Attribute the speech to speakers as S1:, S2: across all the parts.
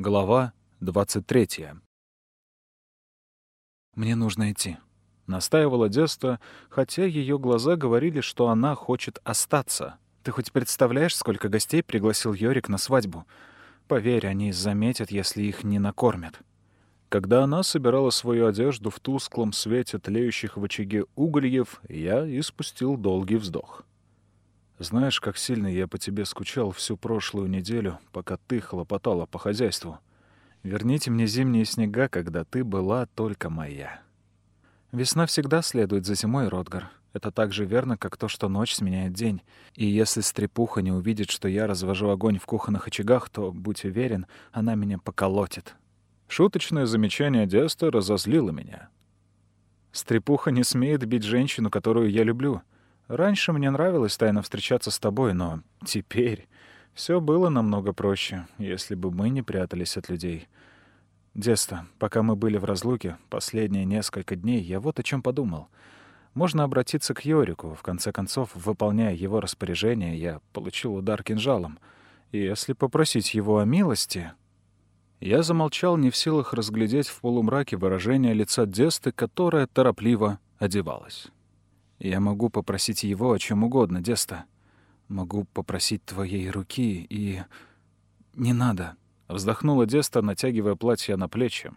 S1: Глава 23. «Мне нужно идти», — настаивала Деста, хотя ее глаза говорили, что она хочет остаться. «Ты хоть представляешь, сколько гостей пригласил Йорик на свадьбу? Поверь, они заметят, если их не накормят». Когда она собирала свою одежду в тусклом свете тлеющих в очаге угольев, я испустил долгий вздох. Знаешь, как сильно я по тебе скучал всю прошлую неделю, пока ты хлопотала по хозяйству. Верните мне зимние снега, когда ты была только моя. Весна всегда следует за зимой, Ротгар. Это так же верно, как то, что ночь сменяет день. И если стрепуха не увидит, что я развожу огонь в кухонных очагах, то, будь уверен, она меня поколотит. Шуточное замечание Деста разозлило меня. «Стрепуха не смеет бить женщину, которую я люблю. Раньше мне нравилось тайно встречаться с тобой, но теперь все было намного проще, если бы мы не прятались от людей. Деста, пока мы были в разлуке, последние несколько дней, я вот о чем подумал. Можно обратиться к Йорику. В конце концов, выполняя его распоряжение, я получил удар кинжалом. И если попросить его о милости... Я замолчал, не в силах разглядеть в полумраке выражение лица Десты, которая торопливо одевалась. «Я могу попросить его о чем угодно, Деста. Могу попросить твоей руки и... Не надо». Вздохнула Деста, натягивая платье на плечи.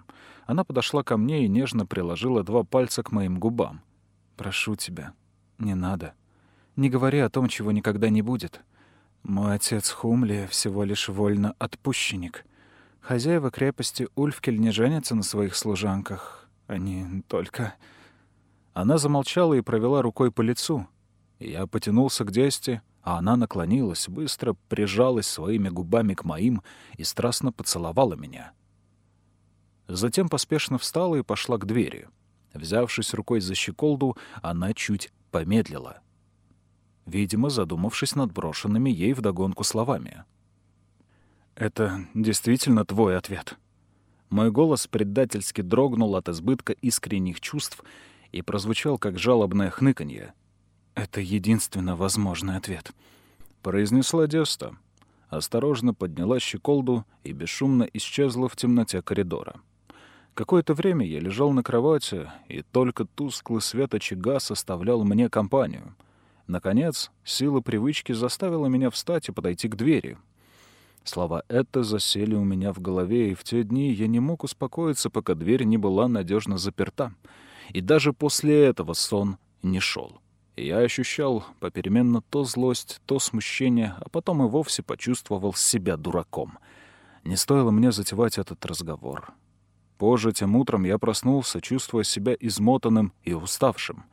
S1: Она подошла ко мне и нежно приложила два пальца к моим губам. «Прошу тебя, не надо. Не говори о том, чего никогда не будет. Мой отец Хумли всего лишь вольно отпущенник». Хозяева крепости Ульфкель не женятся на своих служанках. Они только...» Она замолчала и провела рукой по лицу. Я потянулся к Десте, а она наклонилась, быстро прижалась своими губами к моим и страстно поцеловала меня. Затем поспешно встала и пошла к двери. Взявшись рукой за щеколду, она чуть помедлила. Видимо, задумавшись над брошенными ей вдогонку словами — «Это действительно твой ответ?» Мой голос предательски дрогнул от избытка искренних чувств и прозвучал как жалобное хныканье. «Это единственно возможный ответ», — произнесла Деста. Осторожно подняла щеколду и бесшумно исчезла в темноте коридора. Какое-то время я лежал на кровати, и только тусклый свет очага составлял мне компанию. Наконец, сила привычки заставила меня встать и подойти к двери — Слова «это» засели у меня в голове, и в те дни я не мог успокоиться, пока дверь не была надежно заперта. И даже после этого сон не шел. я ощущал попеременно то злость, то смущение, а потом и вовсе почувствовал себя дураком. Не стоило мне затевать этот разговор. Позже, тем утром, я проснулся, чувствуя себя измотанным и уставшим.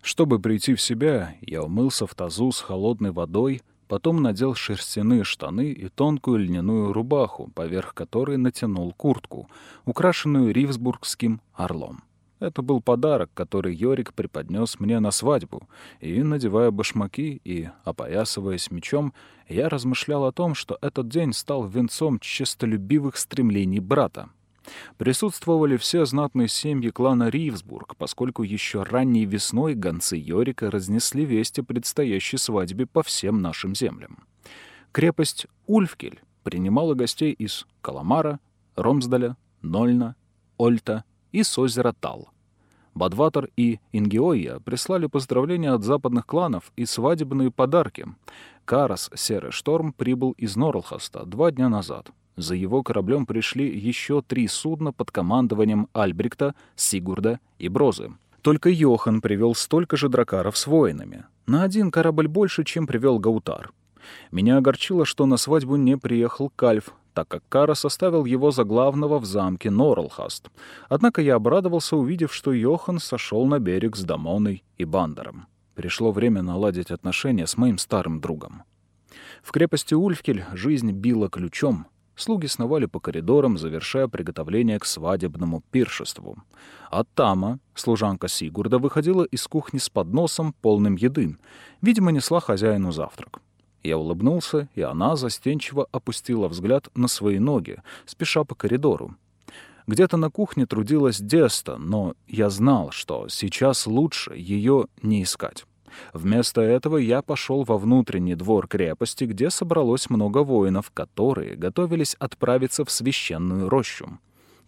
S1: Чтобы прийти в себя, я умылся в тазу с холодной водой — Потом надел шерстяные штаны и тонкую льняную рубаху, поверх которой натянул куртку, украшенную ривсбургским орлом. Это был подарок, который Йорик преподнес мне на свадьбу, и, надевая башмаки и опоясываясь мечом, я размышлял о том, что этот день стал венцом честолюбивых стремлений брата. Присутствовали все знатные семьи клана Ривсбург, поскольку еще ранней весной гонцы Йорика разнесли весть о предстоящей свадьбе по всем нашим землям. Крепость Ульфкель принимала гостей из Каламара, Ромсдаля, Нольна, Ольта и с озера Тал. Бадватор и Ингиоия прислали поздравления от западных кланов и свадебные подарки. Карас Серый Шторм прибыл из Норлхаста два дня назад — за его кораблем пришли еще три судна под командованием Альбрикта, Сигурда и Брозы. Только Йохан привел столько же дракаров с воинами. На один корабль больше, чем привел Гаутар. Меня огорчило, что на свадьбу не приехал Кальф, так как Кара составил его за главного в замке Норлхаст. Однако я обрадовался, увидев, что Йохан сошел на берег с Дамоной и Бандером. Пришло время наладить отношения с моим старым другом. В крепости Ульфкель жизнь била ключом, Слуги сновали по коридорам, завершая приготовление к свадебному пиршеству. А Тама, служанка Сигурда, выходила из кухни с подносом, полным еды. Видимо, несла хозяину завтрак. Я улыбнулся, и она застенчиво опустила взгляд на свои ноги, спеша по коридору. Где-то на кухне трудилась Деста, но я знал, что сейчас лучше ее не искать. Вместо этого я пошел во внутренний двор крепости, где собралось много воинов, которые готовились отправиться в священную рощу.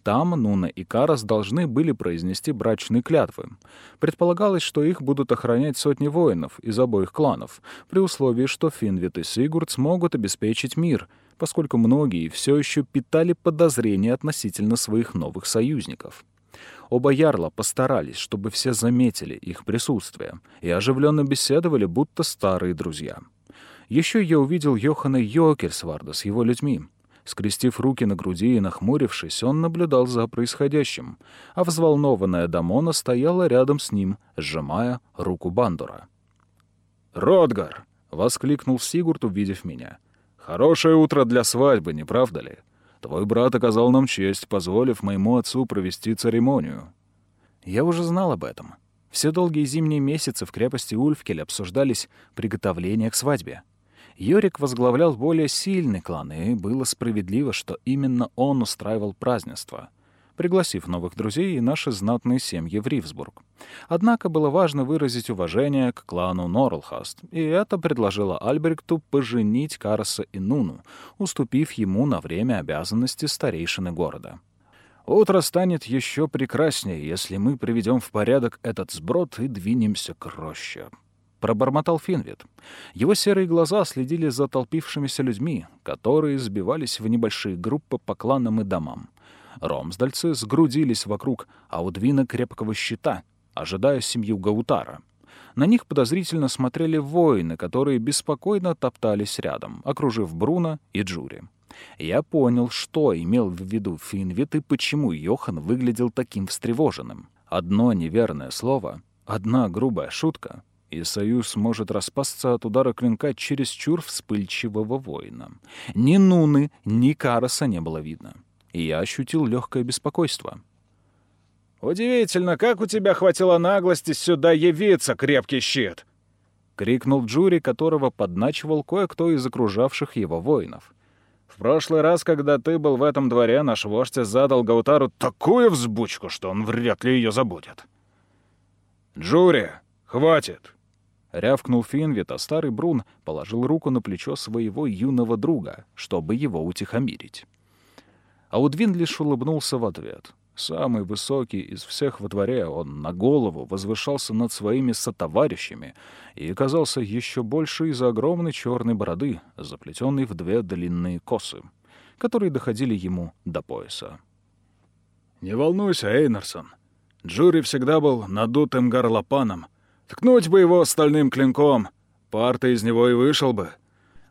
S1: Там Нуна и Карас должны были произнести брачные клятвы. Предполагалось, что их будут охранять сотни воинов из обоих кланов, при условии, что Финвит и Сигурд смогут обеспечить мир, поскольку многие все еще питали подозрения относительно своих новых союзников. Оба ярла постарались, чтобы все заметили их присутствие, и оживленно беседовали, будто старые друзья. Еще я увидел Йохана Йокерсварда с его людьми — Скрестив руки на груди и нахмурившись, он наблюдал за происходящим, а взволнованная Дамона стояла рядом с ним, сжимая руку Бандура. «Ротгар!» — воскликнул Сигурд, увидев меня. «Хорошее утро для свадьбы, не правда ли? Твой брат оказал нам честь, позволив моему отцу провести церемонию». Я уже знал об этом. Все долгие зимние месяцы в крепости Ульфкель обсуждались приготовления к свадьбе. Йорик возглавлял более сильный клан, и было справедливо, что именно он устраивал празднество, пригласив новых друзей и наши знатные семьи в Ривсбург. Однако было важно выразить уважение к клану Норлхаст, и это предложило Альбректу поженить Караса и Нуну, уступив ему на время обязанности старейшины города. Утро станет еще прекраснее, если мы приведем в порядок этот сброд и двинемся к роще пробормотал Финвит. Его серые глаза следили за толпившимися людьми, которые сбивались в небольшие группы по кланам и домам. Ромсдальцы сгрудились вокруг Аудвина крепкого щита, ожидая семью Гаутара. На них подозрительно смотрели воины, которые беспокойно топтались рядом, окружив Бруно и Джури. Я понял, что имел в виду Финвит и почему Йохан выглядел таким встревоженным. Одно неверное слово, одна грубая шутка, и союз может распасться от удара клинка через чур вспыльчивого воина. Ни Нуны, ни Караса не было видно. И я ощутил легкое беспокойство. «Удивительно, как у тебя хватило наглости сюда явиться, крепкий щит!» — крикнул Джури, которого подначивал кое-кто из окружавших его воинов. «В прошлый раз, когда ты был в этом дворе, наш вождь задал Гаутару такую взбучку, что он вряд ли ее забудет». «Джури, хватит!» Рявкнул Финвит, а старый Брун положил руку на плечо своего юного друга, чтобы его утихомирить. Аудвин лишь улыбнулся в ответ. Самый высокий из всех во дворе, он на голову возвышался над своими сотоварищами и казался еще больше из-за огромной черной бороды, заплетенной в две длинные косы, которые доходили ему до пояса. «Не волнуйся, Эйнарсон. Джури всегда был надутым горлопаном, Ткнуть бы его стальным клинком, парта из него и вышел бы.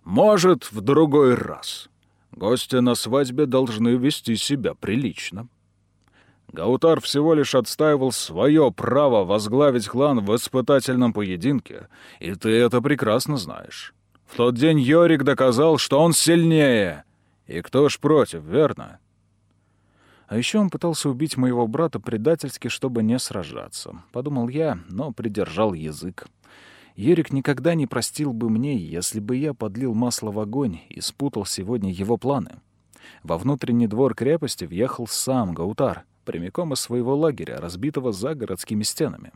S1: Может, в другой раз. Гости на свадьбе должны вести себя прилично. Гаутар всего лишь отстаивал свое право возглавить клан в испытательном поединке, и ты это прекрасно знаешь. В тот день Йорик доказал, что он сильнее. И кто ж против, верно? А еще он пытался убить моего брата предательски, чтобы не сражаться. Подумал я, но придержал язык. Ерик никогда не простил бы мне, если бы я подлил масло в огонь и спутал сегодня его планы. Во внутренний двор крепости въехал сам Гаутар, прямиком из своего лагеря, разбитого за городскими стенами.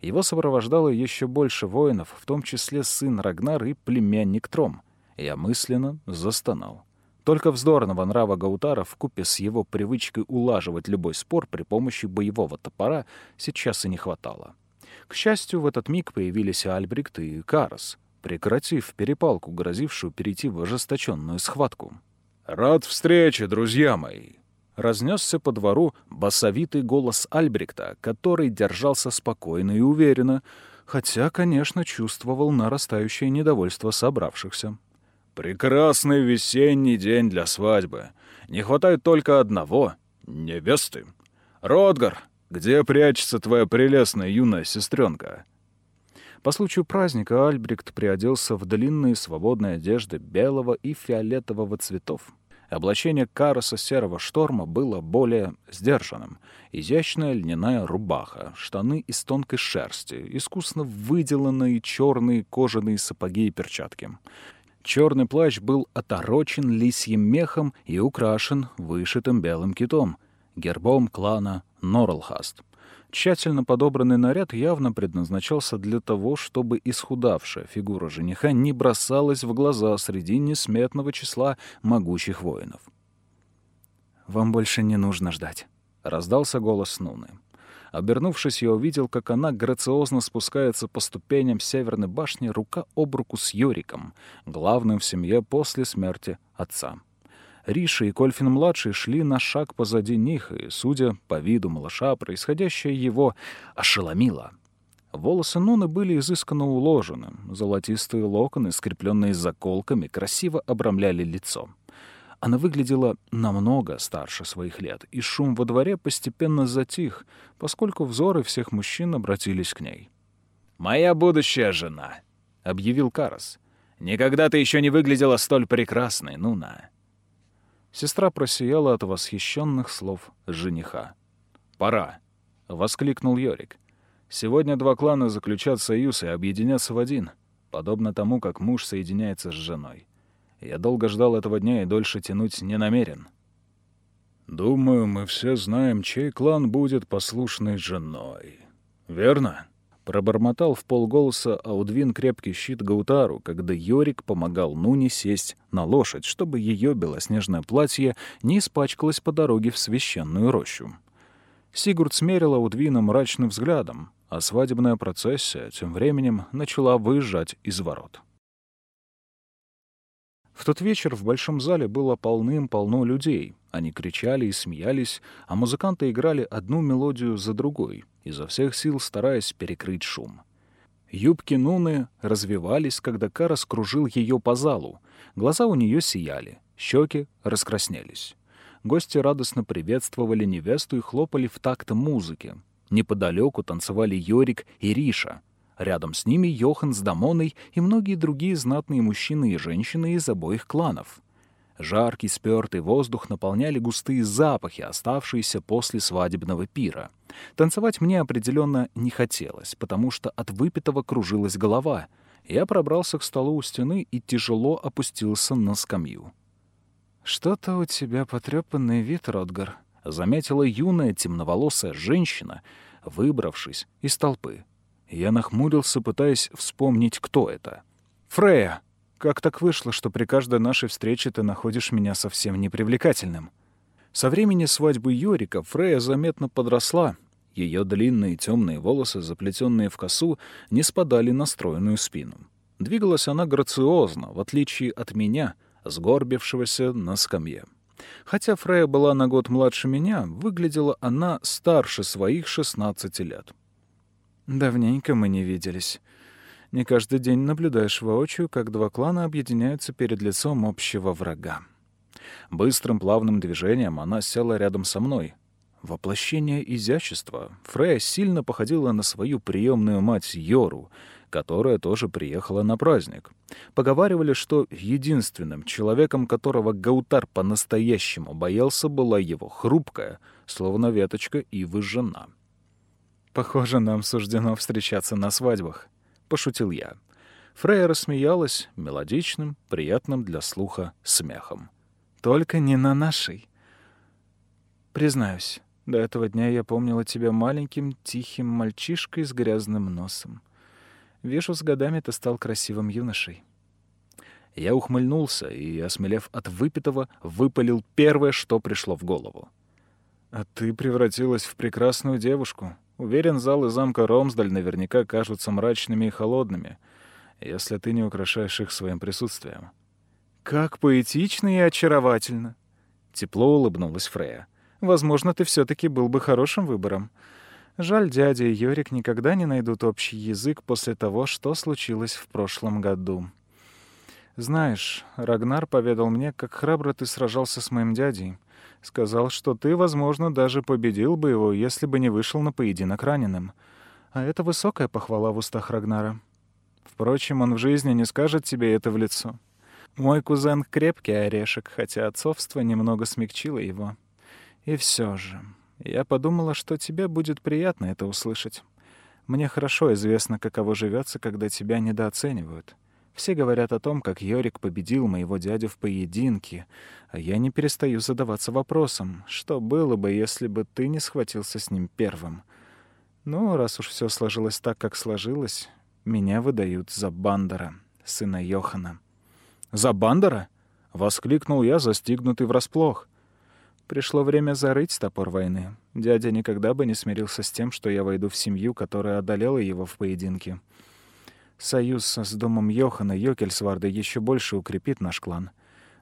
S1: Его сопровождало еще больше воинов, в том числе сын Рагнар и племянник Тром. Я мысленно застонал. Только вздорного нрава Гаутара в купе с его привычкой улаживать любой спор при помощи боевого топора сейчас и не хватало. К счастью, в этот миг появились Альбрикт и Карас, прекратив перепалку, грозившую перейти в ожесточенную схватку. «Рад встрече, друзья мои!» Разнесся по двору басовитый голос Альбрикта, который держался спокойно и уверенно, хотя, конечно, чувствовал нарастающее недовольство собравшихся. Прекрасный весенний день для свадьбы. Не хватает только одного — невесты. Родгар, где прячется твоя прелестная юная сестренка? По случаю праздника Альбрехт приоделся в длинные свободные одежды белого и фиолетового цветов. Облачение Кароса Серого Шторма было более сдержанным. Изящная льняная рубаха, штаны из тонкой шерсти, искусно выделанные черные кожаные сапоги и перчатки. Черный плащ был оторочен лисьим мехом и украшен вышитым белым китом, гербом клана Норлхаст. Тщательно подобранный наряд явно предназначался для того, чтобы исхудавшая фигура жениха не бросалась в глаза среди несметного числа могучих воинов. «Вам больше не нужно ждать», — раздался голос Нуны. Обернувшись, я увидел, как она грациозно спускается по ступеням северной башни рука об руку с Йориком, главным в семье после смерти отца. Риша и Кольфин-младший шли на шаг позади них, и, судя по виду малыша, происходящее его ошеломило. Волосы Нуны были изысканно уложены, золотистые локоны, скрепленные заколками, красиво обрамляли лицо. Она выглядела намного старше своих лет, и шум во дворе постепенно затих, поскольку взоры всех мужчин обратились к ней.
S2: «Моя будущая жена», — объявил Карас. «Никогда ты еще не выглядела столь прекрасной, Нуна».
S1: Сестра просияла от восхищенных слов жениха.
S2: «Пора!» — воскликнул Йорик. «Сегодня два клана заключат союз и объединятся в один, подобно тому, как муж соединяется с женой. Я долго ждал этого дня и дольше тянуть не намерен».
S3: «Думаю, мы все знаем, чей клан будет послушной женой. Верно?»
S1: Пробормотал в полголоса Аудвин крепкий щит Гаутару, когда Йорик помогал Нуне сесть на лошадь, чтобы ее белоснежное платье не испачкалось по дороге в священную рощу. Сигурд смерил Аудвина мрачным взглядом, а свадебная процессия тем временем начала выезжать из ворот. В тот вечер в большом зале было полным-полно людей. Они кричали и смеялись, а музыканты играли одну мелодию за другой, изо всех сил стараясь перекрыть шум. Юбки Нуны развивались, когда Карас кружил ее по залу. Глаза у нее сияли, щеки раскраснелись. Гости радостно приветствовали невесту и хлопали в такт музыки. Неподалеку танцевали Йорик и Риша — Рядом с ними Йохан с Дамоной и многие другие знатные мужчины и женщины из обоих кланов. Жаркий, спёртый воздух наполняли густые запахи, оставшиеся после свадебного пира. Танцевать мне определенно не хотелось, потому что от выпитого кружилась голова. Я пробрался к столу у стены и тяжело опустился на скамью. «Что-то у тебя потрепанный вид, Ротгар», — заметила юная темноволосая женщина, выбравшись из толпы. Я нахмурился, пытаясь вспомнить, кто это. «Фрея, как так вышло, что при каждой нашей встрече ты находишь меня совсем непривлекательным?» Со времени свадьбы Йорика Фрея заметно подросла. Ее длинные темные волосы, заплетенные в косу, не спадали на стройную спину. Двигалась она грациозно, в отличие от меня, сгорбившегося на скамье. Хотя Фрея была на год младше меня, выглядела она старше своих 16 лет. Давненько мы не виделись. Не каждый день наблюдаешь воочию, как два клана объединяются перед лицом общего врага. Быстрым плавным движением она села рядом со мной. Воплощение изящества. Фрея сильно походила на свою приемную мать Йору, которая тоже приехала на праздник. Поговаривали, что единственным человеком, которого Гаутар по-настоящему боялся, была его хрупкая, словно веточка ивы жена. «Похоже, нам суждено встречаться на свадьбах», — пошутил я. Фрея рассмеялась мелодичным, приятным для слуха смехом. «Только не на нашей». «Признаюсь, до этого дня я помнила тебя маленьким, тихим мальчишкой с грязным носом. Вижу, с годами ты стал красивым юношей». Я ухмыльнулся и, осмелев от выпитого, выпалил первое, что пришло в голову. «А ты превратилась в прекрасную девушку. Уверен, залы замка Ромсдаль наверняка кажутся мрачными и холодными, если ты не украшаешь их своим присутствием. «Как поэтично и очаровательно!» Тепло улыбнулась Фрея. «Возможно, ты все таки был бы хорошим выбором. Жаль, дядя и Йорик никогда не найдут общий язык после того, что случилось в прошлом году. Знаешь, Рагнар поведал мне, как храбро ты сражался с моим дядей. Сказал, что ты, возможно, даже победил бы его, если бы не вышел на поединок раненым. А это высокая похвала в устах Рагнара. Впрочем, он в жизни не скажет тебе это в лицо. Мой кузен крепкий орешек, хотя отцовство немного смягчило его. И все же, я подумала, что тебе будет приятно это услышать. Мне хорошо известно, каково живется, когда тебя недооценивают. Все говорят о том, как Йорик победил моего дядю в поединке, а я не перестаю задаваться вопросом, что было бы, если бы ты не схватился с ним первым. Ну, раз уж все сложилось так, как сложилось, меня выдают за Бандера, сына Йохана.
S2: «За Бандера?» — воскликнул я, застигнутый врасплох.
S1: Пришло время зарыть топор войны. Дядя никогда бы не смирился с тем, что я войду в семью, которая одолела его в поединке. Союз с домом Йохана Йокельсварда еще больше укрепит наш клан.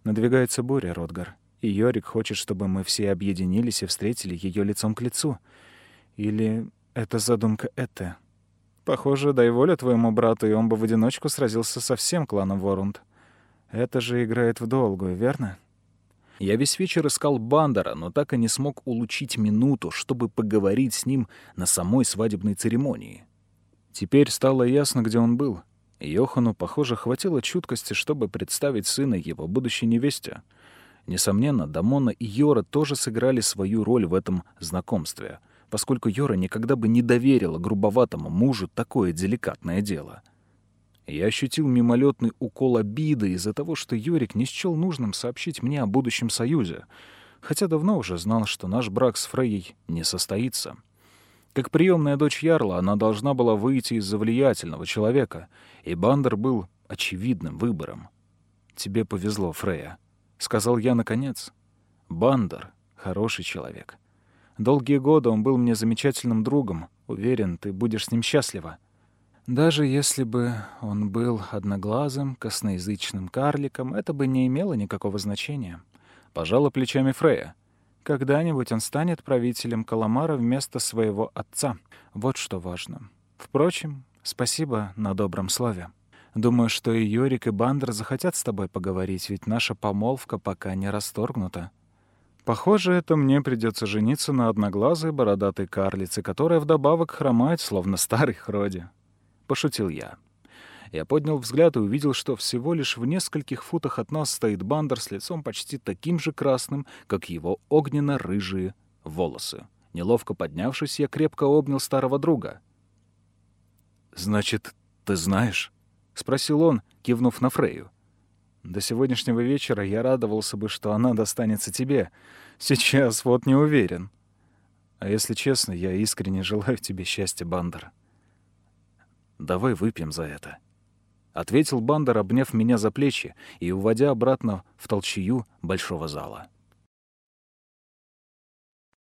S1: Надвигается буря, Ротгар, и Йорик хочет, чтобы мы все объединились и встретили ее лицом к лицу. Или это задумка Эте? Похоже, дай воля твоему брату, и он бы в одиночку сразился со всем кланом Ворунд. Это же играет в долгую, верно?
S2: Я весь вечер искал Бандера, но так и не смог улучить минуту, чтобы поговорить с ним на самой свадебной церемонии. Теперь стало ясно, где он был. Йохану, похоже, хватило чуткости, чтобы представить сына его будущей невесте. Несомненно, Дамона и Йора тоже сыграли свою роль в этом знакомстве, поскольку Йора никогда бы не доверила грубоватому мужу такое деликатное дело. Я ощутил мимолетный укол обиды из-за того, что Йорик не счел нужным сообщить мне о будущем союзе, хотя давно уже знал, что наш брак с Фрейей не состоится. Как приемная дочь Ярла, она должна была выйти из-за влиятельного человека, и Бандер был очевидным выбором. «Тебе повезло, Фрея», — сказал я наконец. «Бандер — хороший человек. Долгие годы он был мне замечательным другом. Уверен, ты будешь с ним счастлива. Даже если бы он был одноглазым, косноязычным карликом, это бы не имело никакого значения. Пожала плечами Фрея. Когда-нибудь он станет правителем Каламара вместо своего отца. Вот что важно. Впрочем, спасибо на добром слове. Думаю, что и Йорик, и Бандер захотят с тобой поговорить, ведь наша помолвка пока не расторгнута. Похоже, это мне придется жениться на одноглазой бородатой карлице, которая вдобавок хромает, словно старый хроди. Пошутил я. Я поднял взгляд и увидел, что всего лишь в нескольких футах от нас стоит Бандер с лицом почти таким же красным, как его огненно-рыжие волосы. Неловко поднявшись, я крепко обнял старого друга. «Значит, ты знаешь?» — спросил он, кивнув на Фрею.
S1: «До сегодняшнего вечера я радовался бы, что она достанется тебе. Сейчас вот не уверен. А если честно, я искренне желаю тебе счастья, Бандер».
S2: «Давай выпьем за это», — ответил Бандер, обняв меня за плечи и уводя обратно в толчью большого зала.